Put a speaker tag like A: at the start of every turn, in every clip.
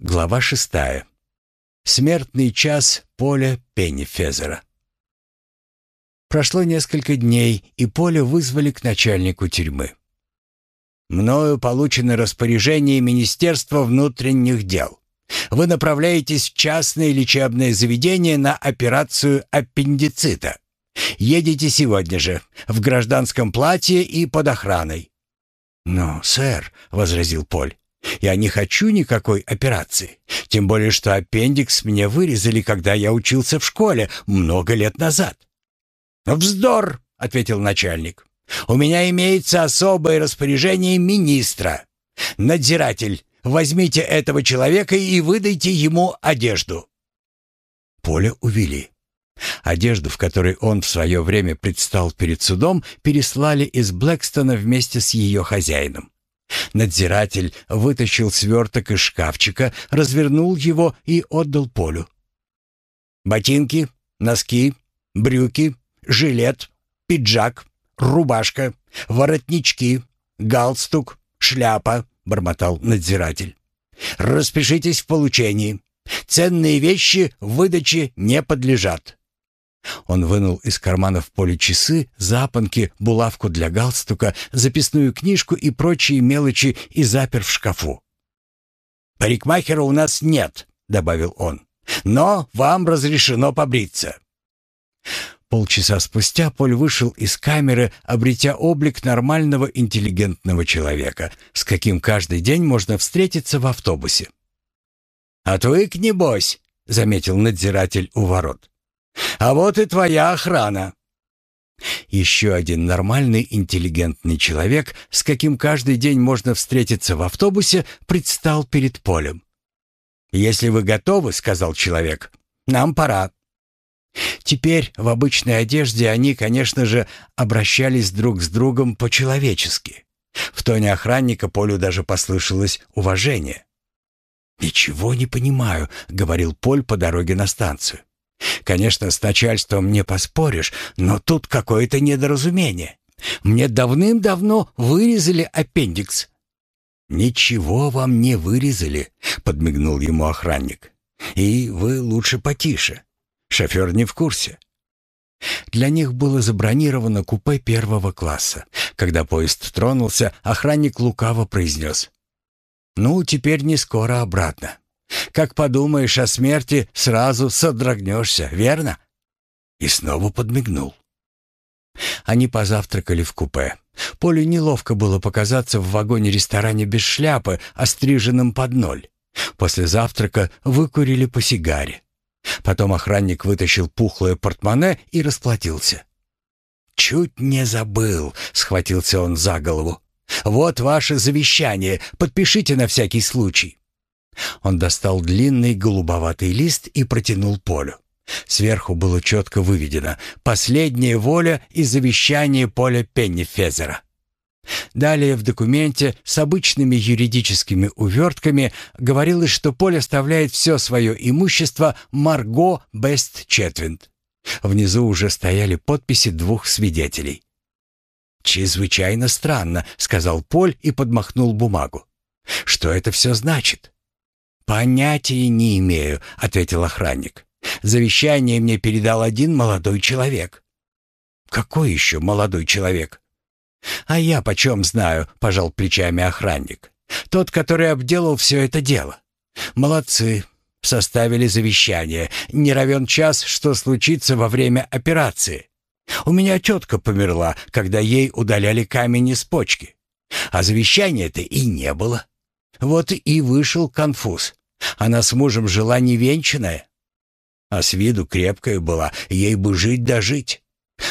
A: Глава шестая. Смертный час Поля Пеннифезера. Прошло несколько дней, и Поля вызвали к начальнику тюрьмы. «Мною получено распоряжение Министерства внутренних дел. Вы направляетесь в частное лечебное заведение на операцию аппендицита. Едете сегодня же, в гражданском платье и под охраной». «Но, сэр», — возразил Поль, я не хочу никакой операции. Тем более, что аппендикс мне вырезали, когда я учился в школе много лет назад. «Вздор!» — ответил начальник. «У меня имеется особое распоряжение министра. Надзиратель, возьмите этого человека и выдайте ему одежду». Поле увели. Одежду, в которой он в свое время предстал перед судом, переслали из Блэкстона вместе с ее хозяином. Надзиратель вытащил сверток из шкафчика, развернул его и отдал Полю. «Ботинки, носки, брюки, жилет, пиджак, рубашка, воротнички, галстук, шляпа», — бормотал надзиратель. «Распишитесь в получении. Ценные вещи выдаче не подлежат. Он вынул из кармана в поле часы, запонки, булавку для галстука, записную книжку и прочие мелочи и запер в шкафу. «Парикмахера у нас нет», — добавил он, — «но вам разрешено побриться». Полчаса спустя Поль вышел из камеры, обретя облик нормального интеллигентного человека, с каким каждый день можно встретиться в автобусе. «Отвык, небось», — заметил надзиратель у ворот. А вот и твоя охрана». Еще один нормальный, интеллигентный человек, с каким каждый день можно встретиться в автобусе, предстал перед полем. «Если вы готовы, — сказал человек, — нам пора». Теперь в обычной одежде они, конечно же, обращались друг с другом по-человечески. В тоне охранника Полю даже послышалось уважение. «Ничего не понимаю», — говорил Поль по дороге на станцию. Конечно, с начальством не поспоришь, но тут какое-то недоразумение. Мне давным-давно вырезали аппендикс». «Ничего вам не вырезали», — подмигнул ему охранник. «И вы лучше потише. Шофер не в курсе». Для них было забронировано купе первого класса. Когда поезд тронулся, охранник лукаво произнес. «Ну, теперь не скоро обратно. Как подумаешь о смерти, сразу содрогнешься, верно?» И снова подмигнул. Они позавтракали в купе. Поле неловко было показаться в вагоне-ресторане без шляпы, остриженным под ноль. После завтрака выкурили по сигаре. Потом охранник вытащил пухлое портмоне и расплатился. «Чуть не забыл», — схватился он за голову. «Вот ваше завещание, подпишите на всякий случай». Он достал длинный голубоватый лист и протянул Полю. Сверху было четко выведено «Последняя воля и завещание Поля Пеннифезера». Далее в документе с обычными юридическими увертками говорилось, что Поль оставляет все свое имущество Марго Бест Четвинд. Внизу уже стояли подписи двух свидетелей. «Чрезвычайно странно», — сказал Поль и подмахнул бумагу. «Что это все значит?» «Понятия не имею», — ответил охранник. «Завещание мне передал один молодой человек». «Какой еще молодой человек?» «А я почем знаю», — пожал плечами охранник. «Тот, который обделал все это дело. Молодцы, составили завещание. Не равен час, что случится во время операции. У меня тетка померла, когда ей удаляли камень из почки. А завещания-то и не было. Вот и вышел конфуз. Она с мужем жила невенчанная. А с виду крепкая была, ей бы жить да жить.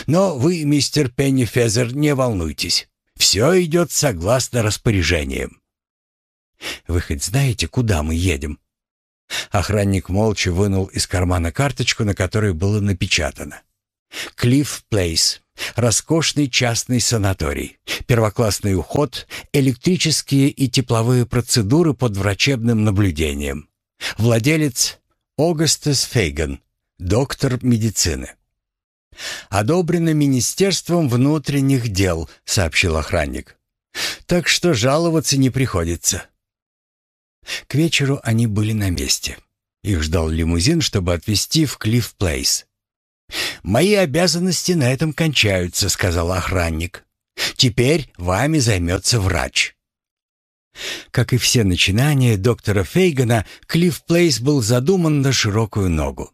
A: Но вы, мистер Пеннифезер, не волнуйтесь. Все идет согласно распоряжениям. Вы хоть знаете, куда мы едем? Охранник молча вынул из кармана карточку, на которой было напечатано. «Клифф Плейс. Роскошный частный санаторий, первоклассный уход, электрические и тепловые процедуры под врачебным наблюдением. Владелец Огастес Фейган, доктор медицины. «Одобрено Министерством внутренних дел», — сообщил охранник. «Так что жаловаться не приходится». К вечеру они были на месте. Их ждал лимузин, чтобы отвезти в Клифф Плейс. «Мои обязанности на этом кончаются», — сказал охранник. «Теперь вами займется врач». Как и все начинания доктора Фейгана, Клифф Плейс был задуман на широкую ногу.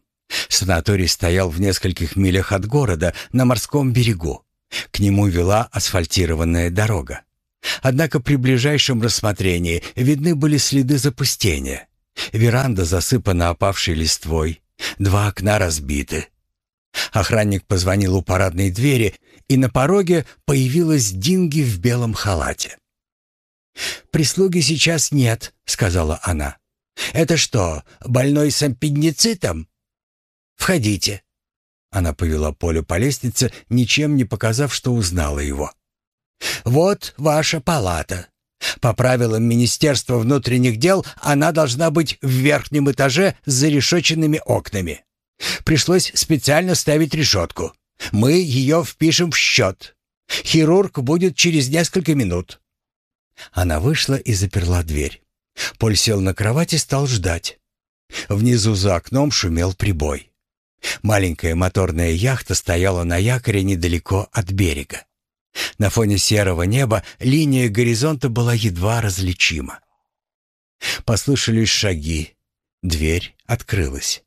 A: Санаторий стоял в нескольких милях от города, на морском берегу. К нему вела асфальтированная дорога. Однако при ближайшем рассмотрении видны были следы запустения. Веранда засыпана опавшей листвой, два окна разбиты. Охранник позвонил у парадной двери, и на пороге появилась Динги в белом халате. «Прислуги сейчас нет», — сказала она. «Это что, больной с аппендицитом?» «Входите». Она повела Полю по лестнице, ничем не показав, что узнала его. «Вот ваша палата. По правилам Министерства внутренних дел она должна быть в верхнем этаже с зарешоченными окнами. Пришлось специально ставить решетку. Мы ее впишем в счет. Хирург будет через несколько минут». Она вышла и заперла дверь. Поль сел на кровать и стал ждать. Внизу за окном шумел прибой. Маленькая моторная яхта стояла на якоре недалеко от берега. На фоне серого неба линия горизонта была едва различима. Послышались шаги. Дверь открылась.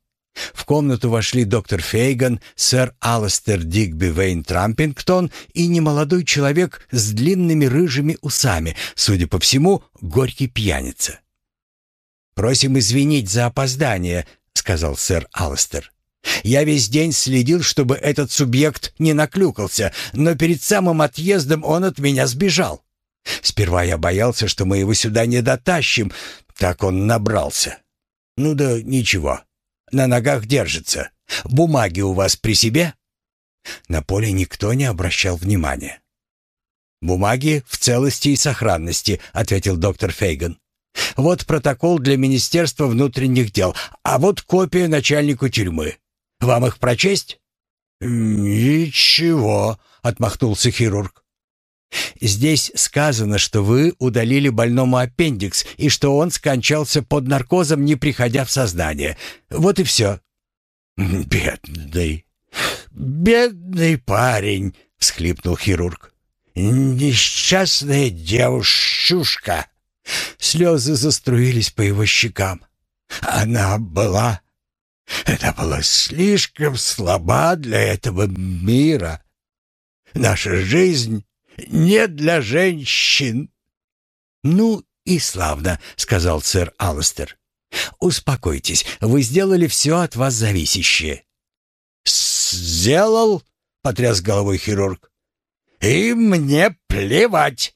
A: В комнату вошли доктор Фейган, сэр Алластер Дигби Вейн Трампингтон и немолодой человек с длинными рыжими усами, судя по всему, горький пьяница. «Просим извинить за опоздание», — сказал сэр Алластер. «Я весь день следил, чтобы этот субъект не наклюкался, но перед самым отъездом он от меня сбежал. Сперва я боялся, что мы его сюда не дотащим, так он набрался. Ну да ничего, на ногах держится. Бумаги у вас при себе?» На поле никто не обращал внимания. «Бумаги в целости и сохранности», — ответил доктор Фейган. «Вот протокол для Министерства внутренних дел, а вот копия начальнику тюрьмы. Вам их прочесть?» «Ничего», — отмахнулся хирург. Здесь сказано, что вы удалили больному аппендикс и что он скончался под наркозом, не приходя в сознание. Вот и все». «Бедный, бедный парень», — всхлипнул хирург. «Несчастная девушка». Слезы заструились по его щекам. «Она была... Это было слишком слаба для этого мира. Наша жизнь не для женщин». «Ну и славно», — сказал сэр Алластер. «Успокойтесь, вы сделали все от вас зависящее». «Сделал?» — потряс головой хирург. «И мне плевать».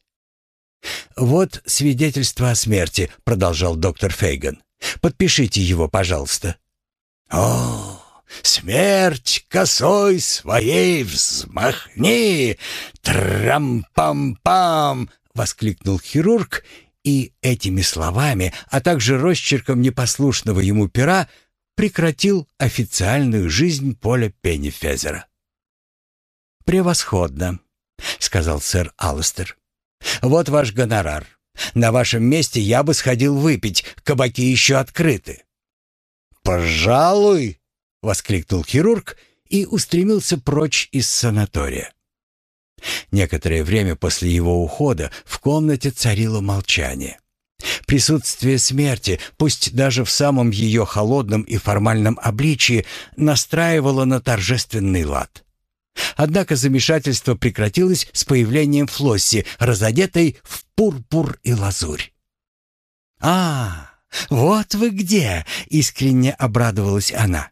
A: «Вот свидетельство о смерти», — продолжал доктор Фейган. «Подпишите его, пожалуйста». «О, Смерть косой своей взмахни! Трам-пам-пам!» — воскликнул хирург, и этими словами, а также росчерком непослушного ему пера, прекратил официальную жизнь Поля Пеннифезера. «Превосходно», — сказал сэр Алластер. «Вот ваш гонорар. На вашем месте я бы сходил выпить, кабаки еще открыты». «Пожалуй», — воскликнул хирург и устремился прочь из санатория. Некоторое время после его ухода в комнате царило молчание. Присутствие смерти, пусть даже в самом ее холодном и формальном обличии, настраивало на торжественный лад. Однако замешательство прекратилось с появлением Флосси, разодетой в пурпур и лазурь. «А, вот вы где!» — искренне обрадовалась она.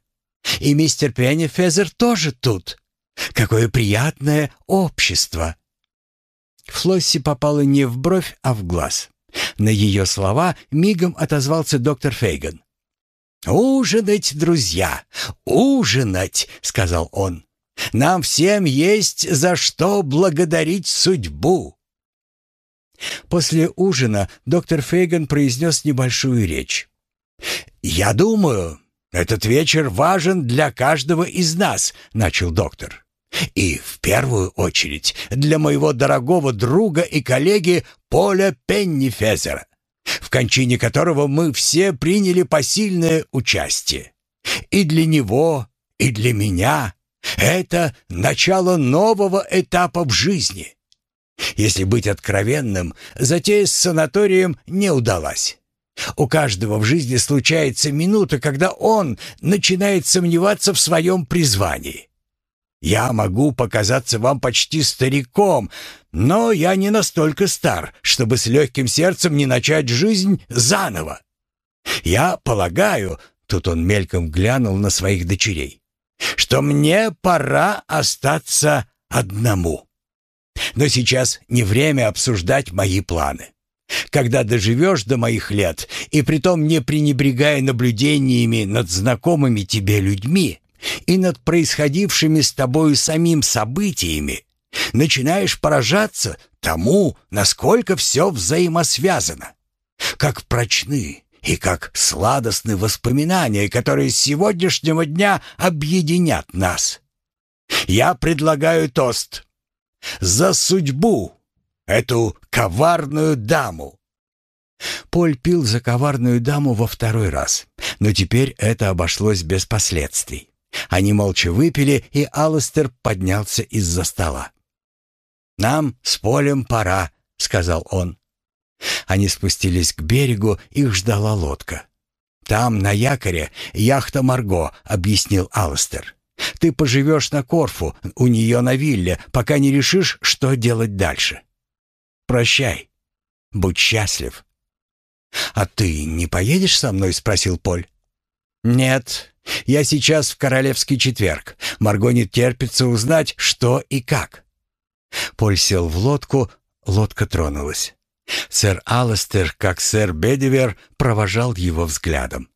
A: И мистер Пеннифезер тоже тут. Какое приятное общество!» Флосси попала не в бровь, а в глаз. На ее слова мигом отозвался доктор Фейган. «Ужинать, друзья, ужинать!» — сказал он. «Нам всем есть за что благодарить судьбу!» После ужина доктор Фейган произнес небольшую речь. «Я думаю, «Этот вечер важен для каждого из нас», — начал доктор. «И в первую очередь для моего дорогого друга и коллеги Поля Пеннифезера. в кончине которого мы все приняли посильное участие. И для него, и для меня это начало нового этапа в жизни. Если быть откровенным, затея с санаторием не удалась. У каждого в жизни случается минута, когда он начинает сомневаться в своем призвании. Я могу показаться вам почти стариком, но я не настолько стар, чтобы с легким сердцем не начать жизнь заново. Я полагаю, тут он мельком глянул на своих дочерей, что мне пора остаться одному. Но сейчас не время обсуждать мои планы. Когда доживешь до моих лет, и притом не пренебрегая наблюдениями над знакомыми тебе людьми и над происходившими с тобою самим событиями, начинаешь поражаться тому, насколько все взаимосвязано. Как прочны и как сладостны воспоминания, которые с сегодняшнего дня объединят нас. Я предлагаю тост за судьбу, эту коварную даму. Поль пил за коварную даму во второй раз, но теперь это обошлось без последствий. Они молча выпили, и Алластер поднялся из-за стола. «Нам с Полем пора», — сказал он. Они спустились к берегу, их ждала лодка. «Там, на якоре, яхта Марго», — объяснил Алластер. «Ты поживешь на Корфу, у нее на вилле, пока не решишь, что делать дальше. Прощай. Будь счастлив». «А ты не поедешь со мной?» — спросил Поль. «Нет, я сейчас в Королевский четверг. Марго не терпится узнать, что и как». Поль сел в лодку, лодка тронулась. Сэр Алластер, как сэр Бедивер, провожал его взглядом.